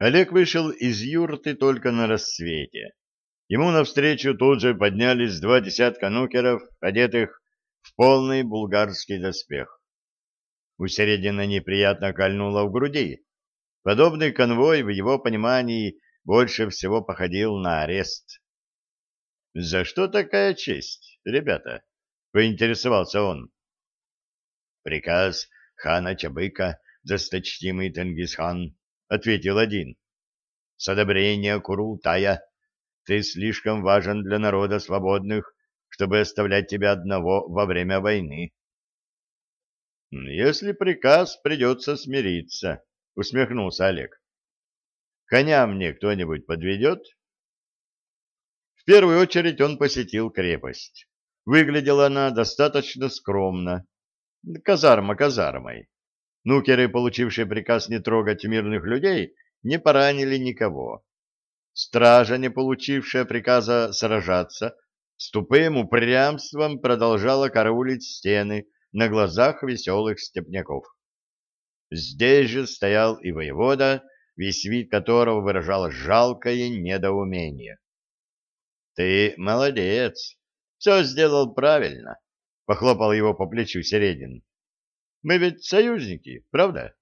Олег вышел из юрты только на рассвете. Ему навстречу тут же поднялись два десятка нукеров, одетых в полный булгарский доспех. У середины неприятно кольнуло в груди. Подобный конвой в его понимании больше всего походил на арест. «За что такая честь, ребята?» — поинтересовался он. «Приказ хана Чабыка, досточтимый Тенгисхан», — ответил один. «С одобрения Курултая ты слишком важен для народа свободных, чтобы оставлять тебя одного во время войны». «Если приказ, придется смириться», — усмехнулся Олег. «Коня мне кто-нибудь подведет?» В первую очередь он посетил крепость. Выглядела она достаточно скромно. Казарма казармой. Нукеры, получившие приказ не трогать мирных людей, не поранили никого. Стража, не получившая приказа сражаться, с тупым упрямством продолжала караулить стены на глазах веселых степняков. Здесь же стоял и воевода, весь вид которого выражал жалкое недоумение. — Ты молодец, все сделал правильно, — похлопал его по плечу Середин. — Мы ведь союзники, правда?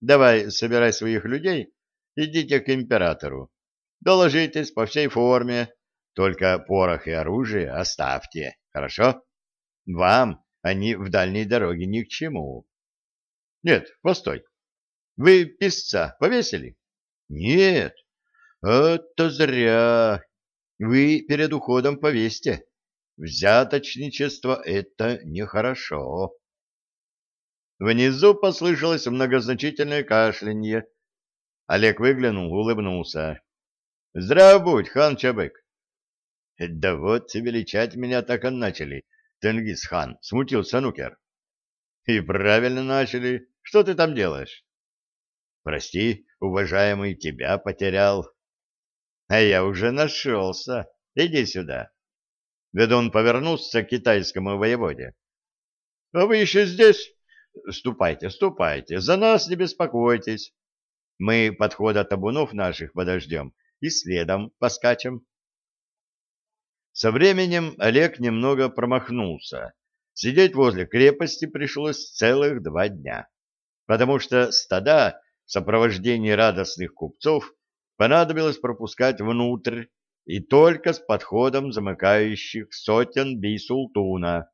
Давай, собирай своих людей, идите к императору. Доложитесь по всей форме, только порох и оружие оставьте, хорошо? Вам они в дальней дороге ни к чему. Нет, постой. Вы писца повесили? Нет. Это зря. Вы перед уходом повесьте. Взяточничество — это нехорошо. Внизу послышалось многозначительное кашлянье. Олег выглянул, улыбнулся. — Здрав будь, хан Чабык. — Да вот величать меня так и начали, Тенгиз-хан, — смутился Нукер. — И правильно начали. Что ты там делаешь? — Прости, уважаемый, тебя потерял. — А я уже нашелся. Иди сюда. Ведун повернулся к китайскому воеводе. — А вы еще здесь? Ступайте, ступайте, за нас не беспокойтесь. Мы подхода табунов наших подождем и следом поскачем. Со временем Олег немного промахнулся. Сидеть возле крепости пришлось целых два дня, потому что стада в сопровождении радостных купцов понадобилось пропускать внутрь и только с подходом замыкающих сотен бейсултуна.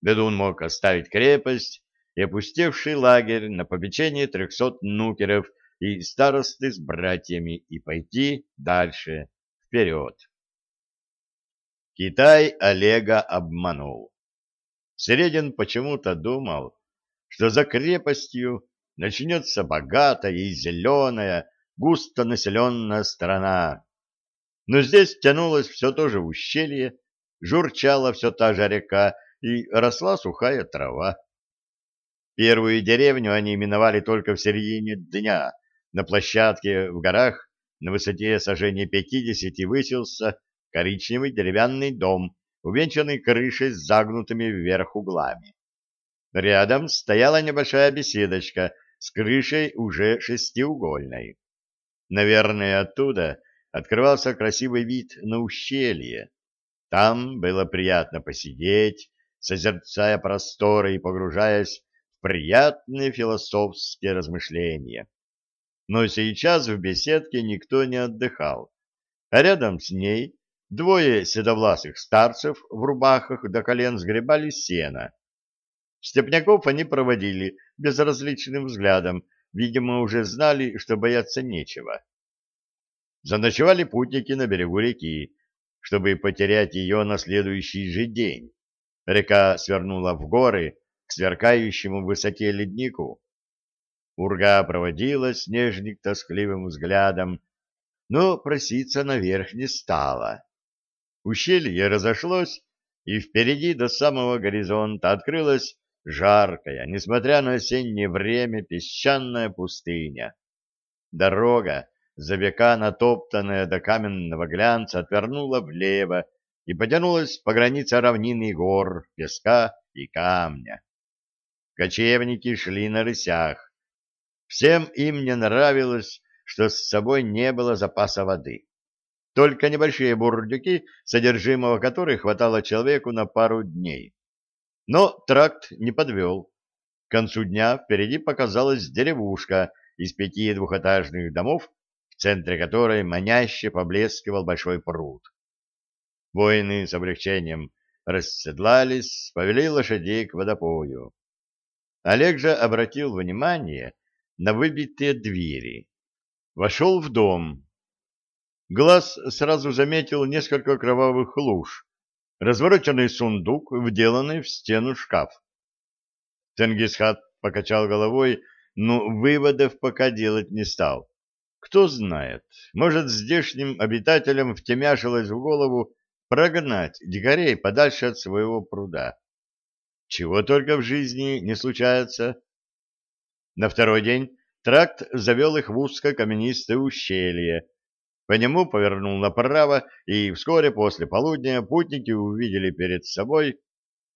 Ведун мог оставить крепость и опустевший лагерь на попечение трехсот нукеров и старосты с братьями и пойти дальше, вперед. Китай Олега обманул. Середин почему-то думал, что за крепостью начнется богатая и зеленая, густонаселенная страна, но здесь тянулось все то же ущелье, журчала все та же река и росла сухая трава. Первую деревню они именовали только в середине дня. На площадке в горах на высоте сожжения пятидесяти высился коричневый деревянный дом, увенчанный крышей с загнутыми вверх углами. Рядом стояла небольшая беседочка с крышей уже шестиугольной. Наверное, оттуда открывался красивый вид на ущелье. Там было приятно посидеть, созерцая просторы и погружаясь приятные философские размышления. Но сейчас в беседке никто не отдыхал, а рядом с ней двое седовласых старцев в рубахах до колен сгребали сено. Степняков они проводили безразличным взглядом, видимо, уже знали, что бояться нечего. Заночевали путники на берегу реки, чтобы потерять ее на следующий же день. Река свернула в горы к сверкающему в высоте леднику. Урга проводила снежник тоскливым взглядом, но проситься наверх не стала. Ущелье разошлось, и впереди до самого горизонта открылась жаркая, несмотря на осеннее время, песчаная пустыня. Дорога, за века натоптанная до каменного глянца, отвернула влево и потянулась по границе равнины гор, песка и камня. Кочевники шли на рысях. Всем им не нравилось что с собой не было запаса воды. Только небольшие бурдюки, содержимого которых хватало человеку на пару дней. Но тракт не подвел. К концу дня впереди показалась деревушка из пяти двухэтажных домов, в центре которой маняще поблескивал большой пруд. Воины с облегчением расседлались, повели лошадей к водопою. Олег же обратил внимание на выбитые двери. Вошел в дом. Глаз сразу заметил несколько кровавых луж, развороченный сундук, вделанный в стену шкаф. Тенгисхат покачал головой, но выводов пока делать не стал. Кто знает, может, здешним обитателям втемяшилось в голову прогнать дикарей подальше от своего пруда. Чего только в жизни не случается. На второй день тракт завел их в узкое каменистое ущелье. По нему повернул направо, и вскоре после полудня путники увидели перед собой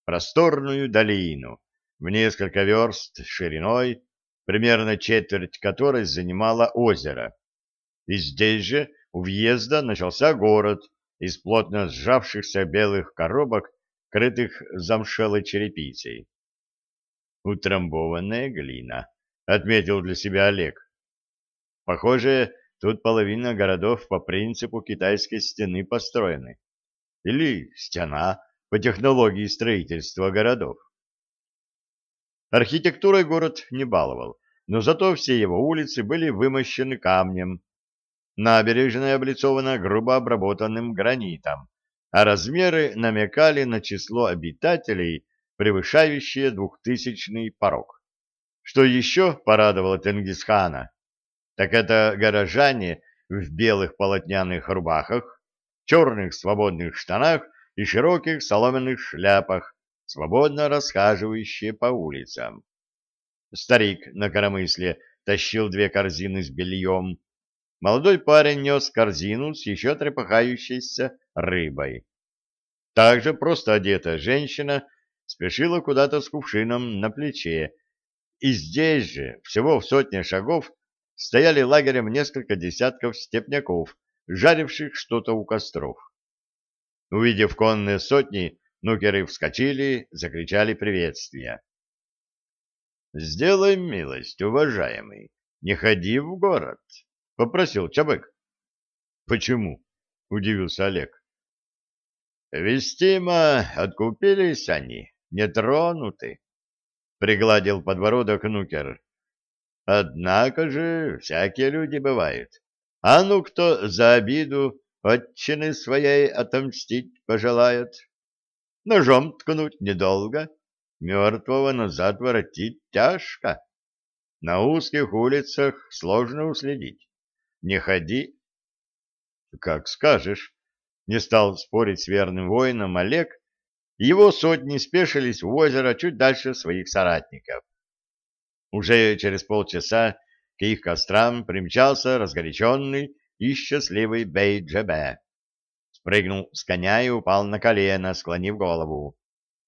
просторную долину в несколько верст шириной, примерно четверть которой занимало озеро. И здесь же у въезда начался город из плотно сжавшихся белых коробок, крытых замшелой черепицей. «Утрамбованная глина», — отметил для себя Олег. «Похоже, тут половина городов по принципу китайской стены построены. Или стена по технологии строительства городов. Архитектурой город не баловал, но зато все его улицы были вымощены камнем. Набережная облицована грубо обработанным гранитом, а размеры намекали на число обитателей, превышающее двухтысячный порог. Что еще порадовало Тенгисхана, так это горожане в белых полотняных рубахах, черных свободных штанах и широких соломенных шляпах, свободно расхаживающие по улицам. Старик на коромысле тащил две корзины с бельем. Молодой парень нес корзину с еще трепыхающейся рыбой. Также просто одетая женщина спешила куда-то с кувшином на плече, и здесь же, всего в сотне шагов, стояли лагерем несколько десятков степняков, жаривших что-то у костров. Увидев конные сотни, Нукеры вскочили, закричали приветствия. «Сделай милость, уважаемый, не ходи в город», — попросил Чабык. «Почему?» — удивился Олег. «Вестимо, откупились они, не тронуты», — пригладил подбородок Нукер. «Однако же всякие люди бывают. А ну кто за обиду отчины своей отомстить пожелает?» Ножом ткнуть недолго, мертвого назад воротить тяжко. На узких улицах сложно уследить. Не ходи. Как скажешь. Не стал спорить с верным воином Олег, его сотни спешились в озеро чуть дальше своих соратников. Уже через полчаса к их кострам примчался разгоряченный и счастливый Бей-Джебе спрыгнул с коня и упал на колено, склонив голову.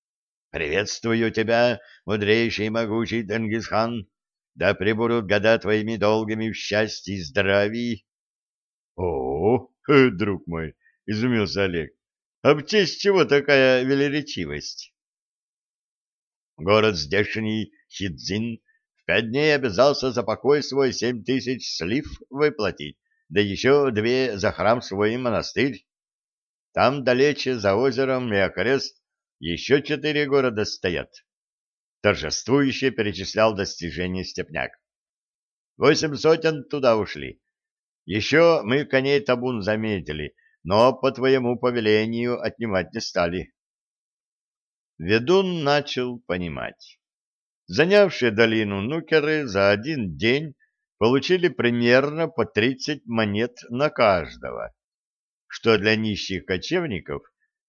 — Приветствую тебя, мудрейший и могучий Тенгисхан! Да пребудут года твоими долгими в счастье и здравии! — О, друг мой! — изумился Олег. — А честь чего такая велеречивость? Город здешний, Хидзин, в пять дней обязался за покой свой семь тысяч слив выплатить, да еще две за храм свой монастырь. Там далече, за озером и окрест, еще четыре города стоят. Торжествующе перечислял достижения степняк. Восемь сотен туда ушли. Еще мы коней табун заметили, но по твоему повелению отнимать не стали. Ведун начал понимать. Занявшие долину нукеры за один день получили примерно по тридцать монет на каждого что для нищих кочевников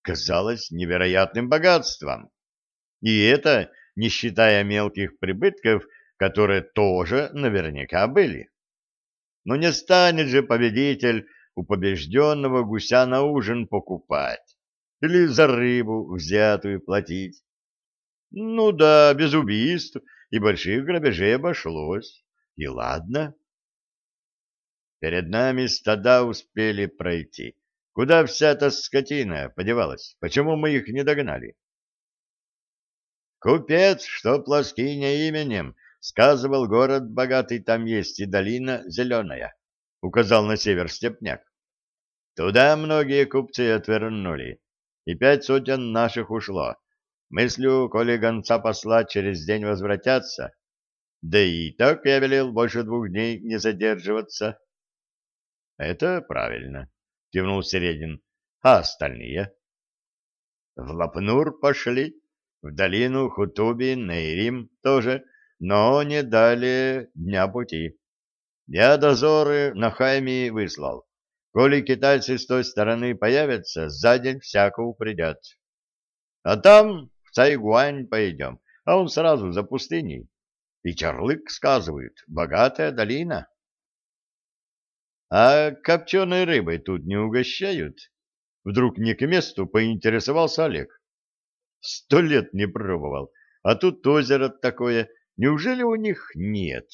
казалось невероятным богатством. И это не считая мелких прибытков, которые тоже наверняка были. Но не станет же победитель у побежденного гуся на ужин покупать или за рыбу взятую платить. Ну да, без убийств и больших грабежей обошлось. И ладно. Перед нами стада успели пройти. Куда вся эта скотина подевалась? Почему мы их не догнали? Купец, что плоскиня именем, сказывал, город богатый там есть и долина зеленая, указал на север степняк. Туда многие купцы отвернули, и пять сотен наших ушло. Мыслю, коли гонца посла через день возвратятся, да и так я велел больше двух дней не задерживаться. — Это правильно, — кивнул Середин. — А остальные? — В Лапнур пошли, в долину Хутуби, Нейрим тоже, но не далее дня пути. Я дозоры на Хайми выслал. Коли китайцы с той стороны появятся, за день всякого придет. А там в Цайгуань пойдем, а он сразу за пустыней. И Чарлык сказывает, богатая долина. А копченой рыбой тут не угощают? Вдруг не к месту поинтересовался Олег. Сто лет не пробовал, а тут озеро такое, неужели у них нет?